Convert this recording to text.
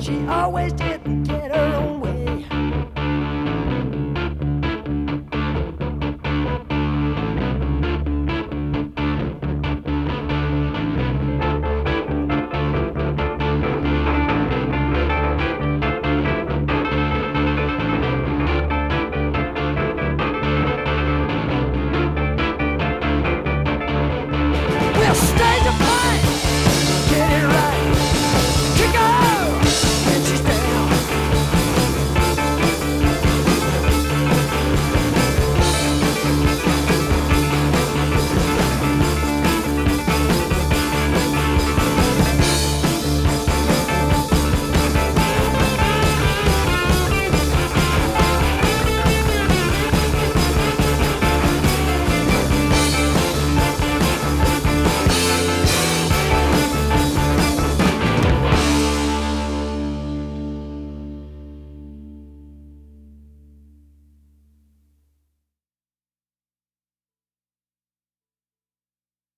she always didn't get her.